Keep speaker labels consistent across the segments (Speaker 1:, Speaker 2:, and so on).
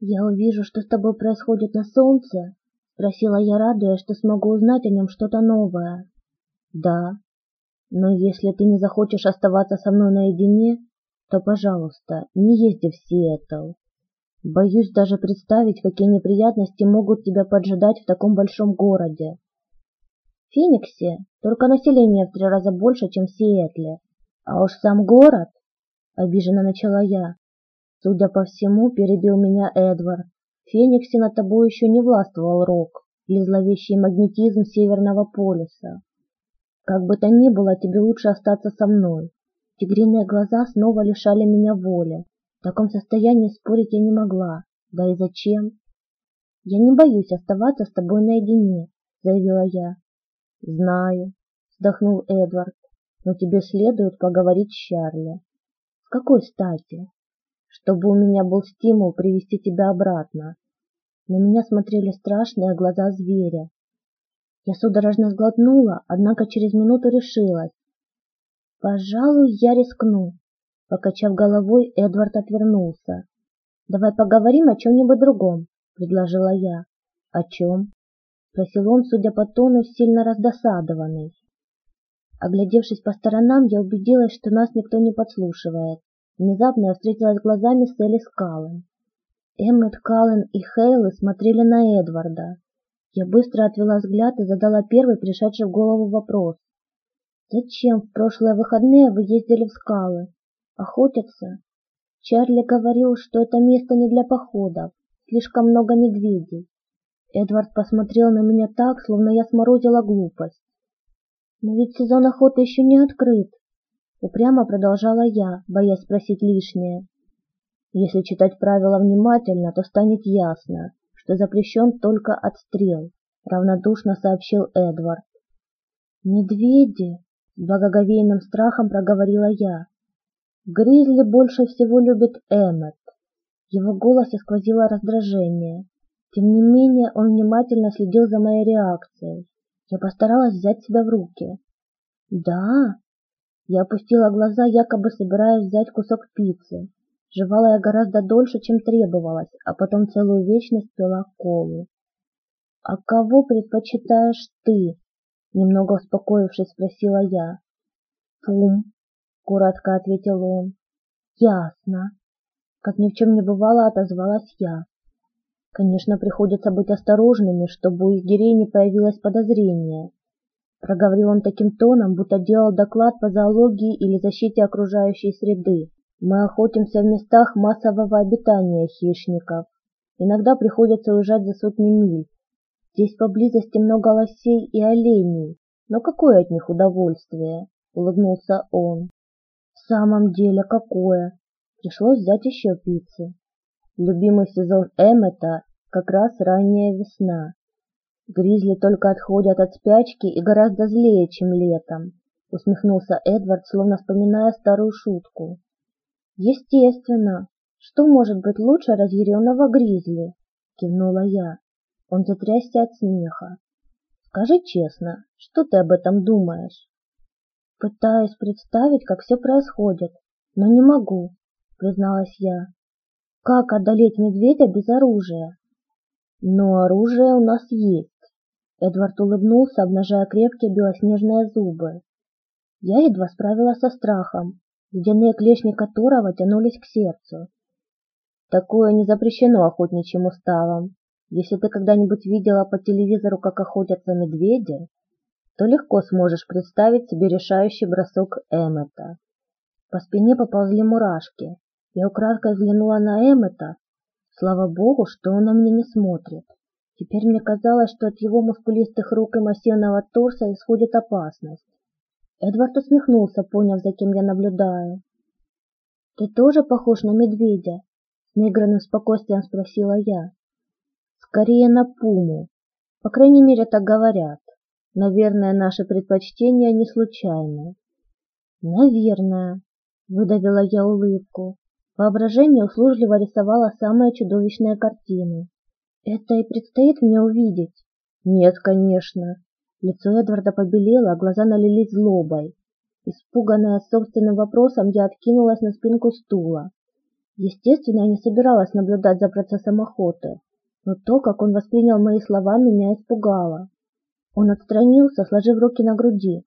Speaker 1: «Я увижу, что с тобой происходит на солнце?» — спросила я, радуясь, что смогу узнать о нем что-то новое. «Да. Но если ты не захочешь оставаться со мной наедине, то, пожалуйста, не езди в Сиэтл. Боюсь даже представить, какие неприятности могут тебя поджидать в таком большом городе. В Фениксе только население в три раза больше, чем в Сиэтле. А уж сам город, обиженно начала я. Судя по всему, перебил меня Эдвард. Фениксе над тобой еще не властвовал рок или зловещий магнетизм Северного полюса. Как бы то ни было, тебе лучше остаться со мной. Тигриные глаза снова лишали меня воли. В таком состоянии спорить я не могла. Да и зачем? Я не боюсь оставаться с тобой наедине, заявила я. Знаю, вздохнул Эдвард, но тебе следует поговорить с Чарли. С какой стати? Чтобы у меня был стимул привести тебя обратно. На меня смотрели страшные глаза зверя. Я судорожно сглотнула, однако через минуту решилась. Пожалуй, я рискну. Покачав головой, Эдвард отвернулся. «Давай поговорим о чем-нибудь другом», — предложила я. «О чем?» — спросил он, судя по тону, сильно раздосадованный. Оглядевшись по сторонам, я убедилась, что нас никто не подслушивает. Внезапно я встретилась глазами с Элли Скаллен. Эммет, Каллен и Хейлы смотрели на Эдварда. Я быстро отвела взгляд и задала первый пришедший в голову вопрос. «Зачем в прошлые выходные вы ездили в скалы?» Охотятся? Чарли говорил, что это место не для походов, слишком много медведей. Эдвард посмотрел на меня так, словно я сморозила глупость. Но ведь сезон охоты еще не открыт. Упрямо продолжала я, боясь спросить лишнее. Если читать правила внимательно, то станет ясно, что запрещен только отстрел, равнодушно сообщил Эдвард. Медведи, с благоговейным страхом проговорила я. Гризли больше всего любит Эммет. Его голосе сквозило раздражение. Тем не менее, он внимательно следил за моей реакцией. Я постаралась взять себя в руки. «Да?» Я опустила глаза, якобы собираясь взять кусок пиццы. Жевала я гораздо дольше, чем требовалось, а потом целую вечность пила колу. «А кого предпочитаешь ты?» Немного успокоившись, спросила я. «Пум», коротко ответил он. Ясно. Как ни в чем не бывало, отозвалась я. Конечно, приходится быть осторожными, чтобы у егерей не появилось подозрения. Проговорил он таким тоном, будто делал доклад по зоологии или защите окружающей среды. Мы охотимся в местах массового обитания хищников. Иногда приходится уезжать за сотни миль. Здесь поблизости много лосей и оленей. Но какое от них удовольствие? Улыбнулся он самом деле какое! Пришлось взять еще пиццы. Любимый сезон Эммета как раз ранняя весна. Гризли только отходят от спячки и гораздо злее, чем летом, усмехнулся Эдвард, словно вспоминая старую шутку. Естественно. Что может быть лучше разъяренного гризли? кивнула я. Он затрясся от смеха. Скажи честно, что ты об этом думаешь? Пытаюсь представить, как все происходит, но не могу, призналась я. Как одолеть медведя без оружия? Но оружие у нас есть. Эдвард улыбнулся, обнажая крепкие белоснежные зубы. Я едва справилась со страхом, ледяные клешни которого тянулись к сердцу. Такое не запрещено охотничьим уставом. Если ты когда-нибудь видела по телевизору, как охотятся медведи, то легко сможешь представить себе решающий бросок Эммета. По спине поползли мурашки. Я украдкой взглянула на Эммета. Слава богу, что он на меня не смотрит. Теперь мне казалось, что от его мускулистых рук и массивного торса исходит опасность. Эдвард усмехнулся, поняв, за кем я наблюдаю. «Ты тоже похож на медведя?» С наигранным спокойствием спросила я. «Скорее на пуму. По крайней мере, так говорят. Наверное, наши предпочтения не случайны. Наверное, выдавила я улыбку. Воображение услужливо рисовало самые чудовищные картины. Это и предстоит мне увидеть. Нет, конечно. Лицо Эдварда побелело, а глаза налились злобой. Испуганная собственным вопросом, я откинулась на спинку стула. Естественно, я не собиралась наблюдать за процессом охоты, но то, как он воспринял мои слова, меня испугало. Он отстранился, сложив руки на груди.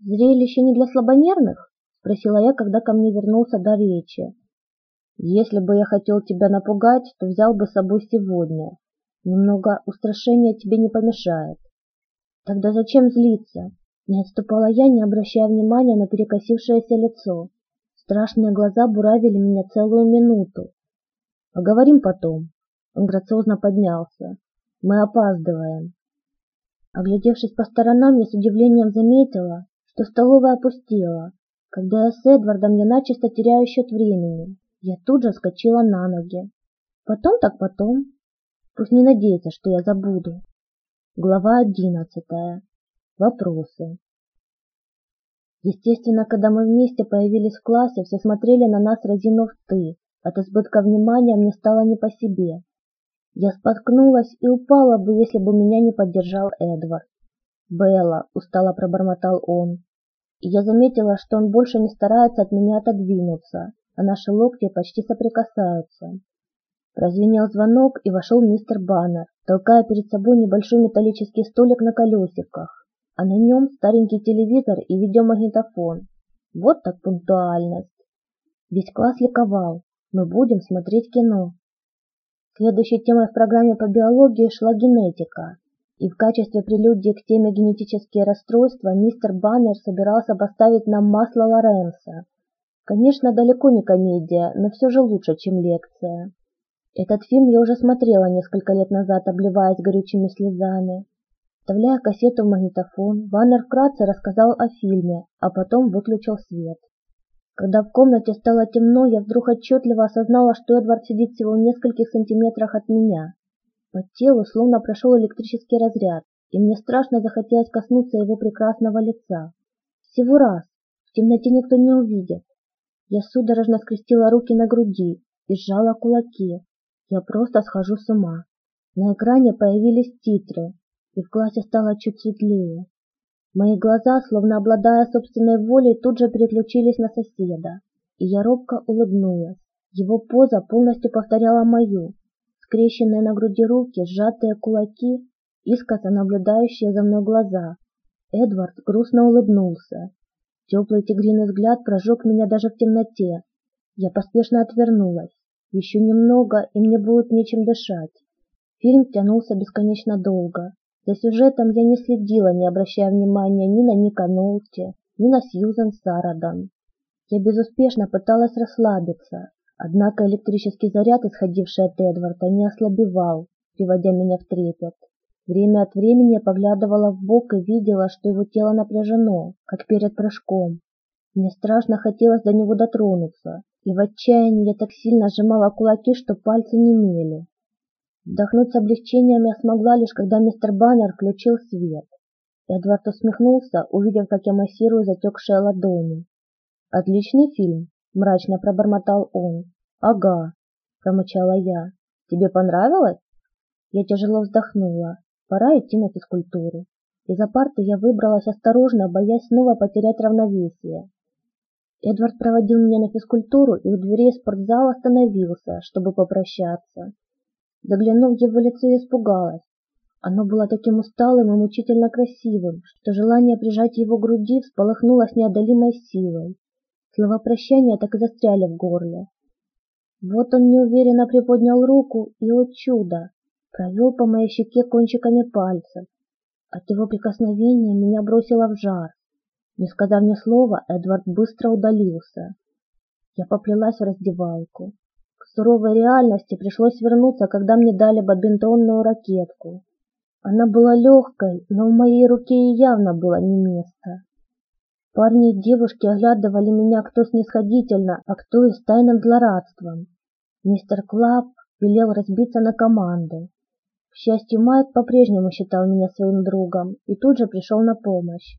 Speaker 1: «Зрелище не для слабонервных?» — спросила я, когда ко мне вернулся до речи. «Если бы я хотел тебя напугать, то взял бы с собой сегодня. Немного устрашения тебе не помешает». «Тогда зачем злиться?» Не отступала я, не обращая внимания на перекосившееся лицо. Страшные глаза буравили меня целую минуту. «Поговорим потом». Он грациозно поднялся. «Мы опаздываем». Оглядевшись по сторонам, я с удивлением заметила, что столовая опустела. Когда я с Эдвардом, я начисто теряю счет времени. Я тут же скочила на ноги. Потом так потом. Пусть не надеется, что я забуду. Глава одиннадцатая. Вопросы. Естественно, когда мы вместе появились в классе, все смотрели на нас разинув «ты». От избытка внимания мне стало не по себе. Я споткнулась и упала бы, если бы меня не поддержал Эдвард. «Белла», — устало пробормотал он. И я заметила, что он больше не старается от меня отодвинуться, а наши локти почти соприкасаются. Прозвенел звонок, и вошел мистер Баннер, толкая перед собой небольшой металлический столик на колесиках, а на нем старенький телевизор и видеомагнитофон. Вот так пунктуальность. Весь класс ликовал. Мы будем смотреть кино. Следующей темой в программе по биологии шла генетика, и в качестве прелюдии к теме генетические расстройства мистер Баннер собирался поставить нам масло Лоренса. Конечно, далеко не комедия, но все же лучше, чем лекция. Этот фильм я уже смотрела несколько лет назад, обливаясь горючими слезами. Вставляя кассету в магнитофон, Баннер вкратце рассказал о фильме, а потом выключил свет. Когда в комнате стало темно, я вдруг отчетливо осознала, что Эдвард сидит всего в нескольких сантиметрах от меня. По телу словно прошел электрический разряд, и мне страшно захотелось коснуться его прекрасного лица. Всего раз. В темноте никто не увидит. Я судорожно скрестила руки на груди и сжала кулаки. Я просто схожу с ума. На экране появились титры, и в классе стало чуть светлее. Мои глаза, словно обладая собственной волей, тут же переключились на соседа, и я робко улыбнулась. Его поза полностью повторяла мою. Скрещенные на груди руки, сжатые кулаки, искоса наблюдающие за мной глаза. Эдвард грустно улыбнулся. Теплый тигриный взгляд прожег меня даже в темноте. Я поспешно отвернулась. Еще немного, и мне будет нечем дышать. Фильм тянулся бесконечно долго. За сюжетом я не следила, не обращая внимания ни на Ника Нолти, ни на Сьюзен Сарадан. Я безуспешно пыталась расслабиться, однако электрический заряд, исходивший от Эдварда, не ослабевал, приводя меня в трепет. Время от времени я поглядывала в бок и видела, что его тело напряжено, как перед прыжком. Мне страшно хотелось до него дотронуться, и в отчаянии я так сильно сжимала кулаки, что пальцы немели. Вдохнуть с облегчением я смогла лишь, когда мистер Баннер включил свет. Эдвард усмехнулся, увидев, как я массирую затекшие ладони. «Отличный фильм», — мрачно пробормотал он. «Ага», — промычала я. «Тебе понравилось?» Я тяжело вздохнула. Пора идти на физкультуру. Из-за парты я выбралась осторожно, боясь снова потерять равновесие. Эдвард проводил меня на физкультуру и у дверей спортзала остановился, чтобы попрощаться. Заглянув в его лицо, я испугалась. Оно было таким усталым и мучительно красивым, что желание прижать его к груди всполохнуло с неодолимой силой. Слова прощания так и застряли в горле. Вот он неуверенно приподнял руку и, о чудо, провел по моей щеке кончиками пальцев. От его прикосновения меня бросило в жар. Не сказав ни слова, Эдвард быстро удалился. Я поплелась в раздевалку суровой реальности пришлось вернуться, когда мне дали бадминтонную ракетку. Она была легкой, но в моей руке ей явно было не место. Парни и девушки оглядывали меня кто снисходительно, а кто и с тайным злорадством. Мистер Клаб велел разбиться на команды. К счастью, Майк по-прежнему считал меня своим другом и тут же пришел на помощь.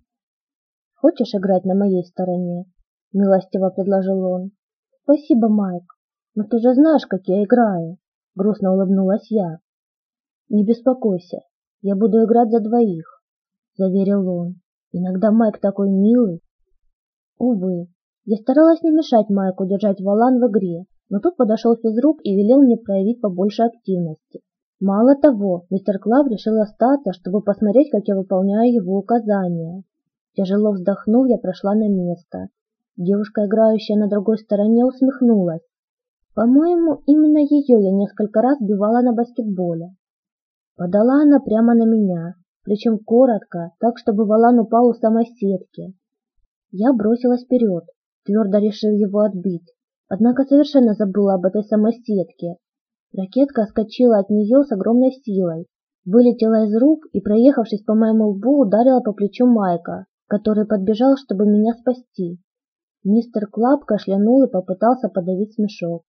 Speaker 1: «Хочешь играть на моей стороне?» — милостиво предложил он. «Спасибо, Майк. «Но ты же знаешь, как я играю!» — грустно улыбнулась я. «Не беспокойся, я буду играть за двоих», — заверил он. «Иногда Майк такой милый». Увы, я старалась не мешать Майку держать валан в игре, но тут подошел физрук и велел мне проявить побольше активности. Мало того, мистер Клав решил остаться, чтобы посмотреть, как я выполняю его указания. Тяжело вздохнув, я прошла на место. Девушка, играющая на другой стороне, усмехнулась. По-моему, именно ее я несколько раз бивала на баскетболе. Подала она прямо на меня, причем коротко, так, чтобы волан упал у самой сетки. Я бросилась вперед, твердо решив его отбить, однако совершенно забыла об этой самой сетке. Ракетка отскочила от нее с огромной силой, вылетела из рук и, проехавшись по моему лбу, ударила по плечу Майка, который подбежал, чтобы меня спасти. Мистер Клаб кашлянул и попытался подавить смешок.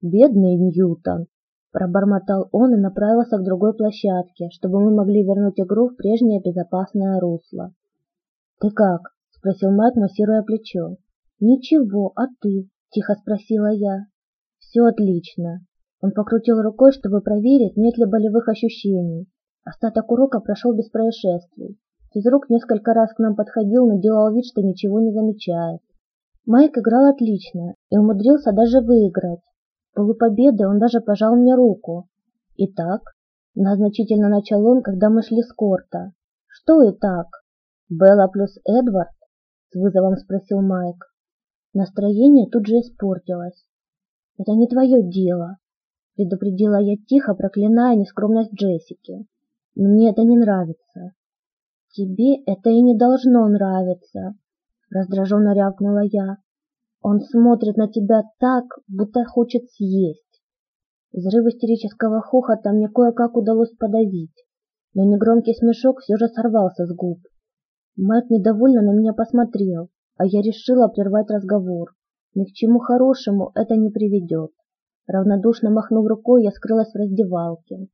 Speaker 1: «Бедный Ньютон!» Пробормотал он и направился к другой площадке, чтобы мы могли вернуть игру в прежнее безопасное русло. «Ты как?» – спросил Майк, массируя плечо. «Ничего, а ты?» – тихо спросила я. «Все отлично». Он покрутил рукой, чтобы проверить, нет ли болевых ощущений. Остаток урока прошел без происшествий. Физрук несколько раз к нам подходил, но делал вид, что ничего не замечает. Майк играл отлично и умудрился даже выиграть. В полупобеды он даже пожал мне руку. «Итак?» – значительно начал он, когда мы шли с корта. «Что и так?» «Белла плюс Эдвард?» – с вызовом спросил Майк. Настроение тут же испортилось. «Это не твое дело», – предупредила я тихо, проклиная нескромность Джессики. «Мне это не нравится». «Тебе это и не должно нравиться», — раздраженно рявкнула я. «Он смотрит на тебя так, будто хочет съесть». Взрыв истерического хохота мне кое-как удалось подавить, но негромкий смешок все же сорвался с губ. Мэтт недовольно на меня посмотрел, а я решила прервать разговор. Ни к чему хорошему это не приведет. Равнодушно махнув рукой, я скрылась в раздевалке.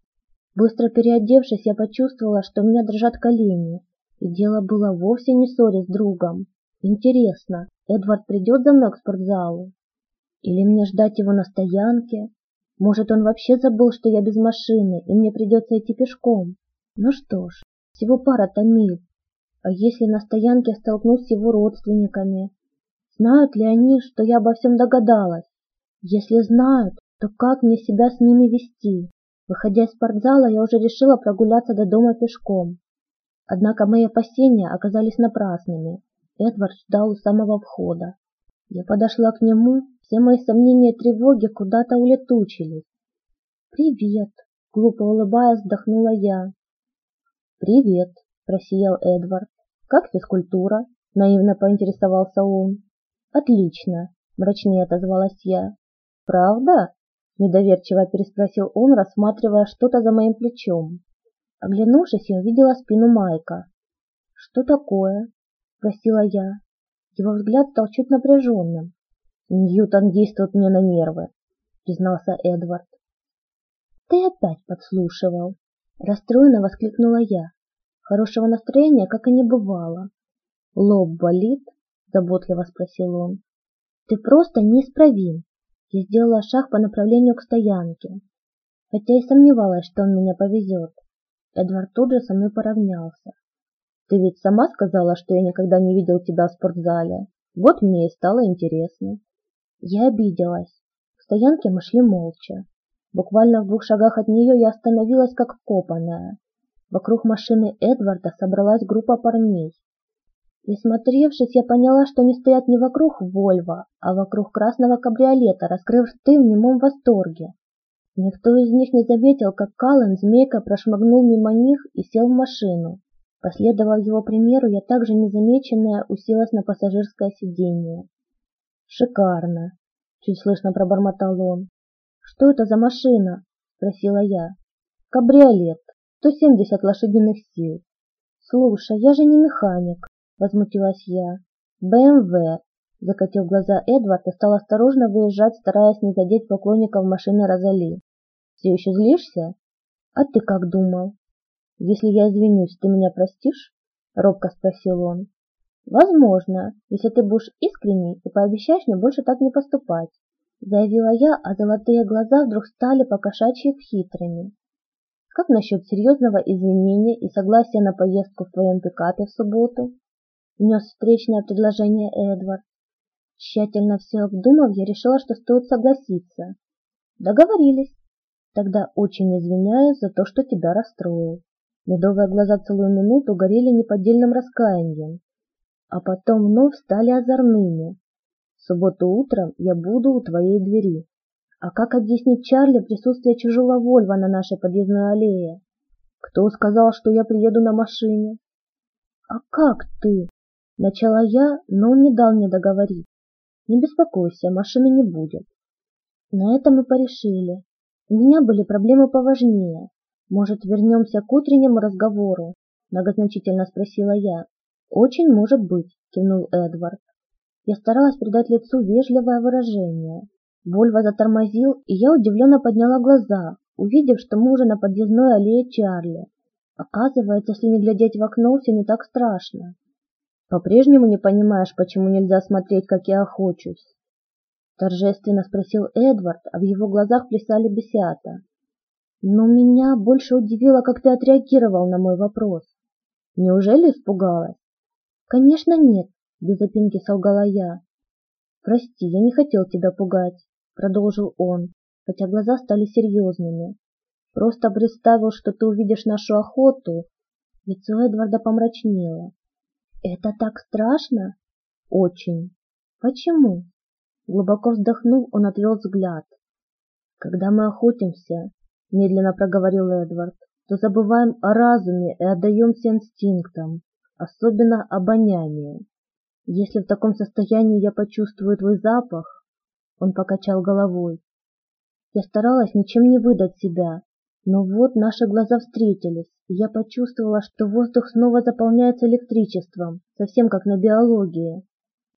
Speaker 1: Быстро переодевшись, я почувствовала, что у меня дрожат колени, и дело было вовсе не ссоре с другом. Интересно, Эдвард придет за мной к спортзалу? Или мне ждать его на стоянке? Может, он вообще забыл, что я без машины, и мне придется идти пешком? Ну что ж, всего пара-то. А если на стоянке столкнусь с его родственниками? Знают ли они, что я обо всем догадалась? Если знают, то как мне себя с ними вести? Выходя из спортзала, я уже решила прогуляться до дома пешком. Однако мои опасения оказались напрасными. Эдвард ждал у самого входа. Я подошла к нему, все мои сомнения и тревоги куда-то улетучились. «Привет!» — глупо улыбаясь, вздохнула я. «Привет!» — просиял Эдвард. «Как физкультура?» — наивно поинтересовался он. «Отлично!» — мрачнее отозвалась я. «Правда?» — недоверчиво переспросил он, рассматривая что-то за моим плечом. Оглянувшись, я увидела спину Майка. «Что такое?» – спросила я. Его взгляд стал чуть напряженным. «Ньютон действует мне на нервы», – признался Эдвард. «Ты опять подслушивал!» – расстроенно воскликнула я. Хорошего настроения, как и не бывало. «Лоб болит?» – заботливо спросил он. «Ты просто неисправим!» Я сделала шаг по направлению к стоянке, хотя и сомневалась, что он меня повезет. Эдвард тут же со мной поравнялся. «Ты ведь сама сказала, что я никогда не видел тебя в спортзале. Вот мне и стало интересно». Я обиделась. К стоянке мы шли молча. Буквально в двух шагах от нее я остановилась как вкопанная. Вокруг машины Эдварда собралась группа парней. Присмотревшись, я поняла, что они стоят не вокруг Вольва, а вокруг красного кабриолета, раскрыв рты в немом восторге. Никто из них не заметил, как Каллен змейка прошмыгнул мимо них и сел в машину. Последовав его примеру, я также незамеченная уселась на пассажирское сиденье. «Шикарно!» — чуть слышно пробормотал он. «Что это за машина?» — спросила я. «Кабриолет. 170 лошадиных сил». «Слушай, я же не механик», — возмутилась я. «БМВ», — закатил глаза Эдвард и стал осторожно выезжать, стараясь не задеть поклонников машины Розали. Все еще злишься? А ты как думал? Если я извинюсь, ты меня простишь? Робко спросил он. Возможно, если ты будешь искренней и пообещаешь мне больше так не поступать, заявила я, а золотые глаза вдруг стали покошачьи хитрыми. Как насчет серьезного извинения и согласия на поездку в твоем пикапе в субботу? Внес встречное предложение Эдвард. Тщательно все обдумав, я решила, что стоит согласиться. Договорились. Тогда очень извиняюсь за то, что тебя расстроил. Медовые глаза целую минуту горели неподдельным раскаянием, а потом вновь стали озорными. В субботу утром я буду у твоей двери. А как объяснить Чарли присутствие чужого Вольва на нашей подъездной аллее? Кто сказал, что я приеду на машине? А как ты? Начала я, но он не дал мне договорить. Не беспокойся, машины не будет. На этом мы порешили. У меня были проблемы поважнее. Может, вернемся к утреннему разговору? Многозначительно спросила я. Очень может быть, кивнул Эдвард. Я старалась придать лицу вежливое выражение. Вольво затормозил, и я удивленно подняла глаза, увидев, что мы уже на подъездной аллее Чарли. Оказывается, если не глядеть в окно, все не так страшно. По-прежнему не понимаешь, почему нельзя смотреть, как я охочусь? Торжественно спросил Эдвард, а в его глазах плясали бесята. Но меня больше удивило, как ты отреагировал на мой вопрос. Неужели испугалась? Конечно, нет, без опинки солгала я. Прости, я не хотел тебя пугать, продолжил он, хотя глаза стали серьезными. Просто представил, что ты увидишь нашу охоту. Лицо Эдварда помрачнело. Это так страшно? Очень. Почему? Глубоко вздохнув, он отвел взгляд. Когда мы охотимся, медленно проговорил Эдвард, то забываем о разуме и отдаемся инстинктам, особенно обонянию. Если в таком состоянии я почувствую твой запах, он покачал головой. Я старалась ничем не выдать себя, но вот наши глаза встретились, и я почувствовала, что воздух снова заполняется электричеством, совсем как на биологии.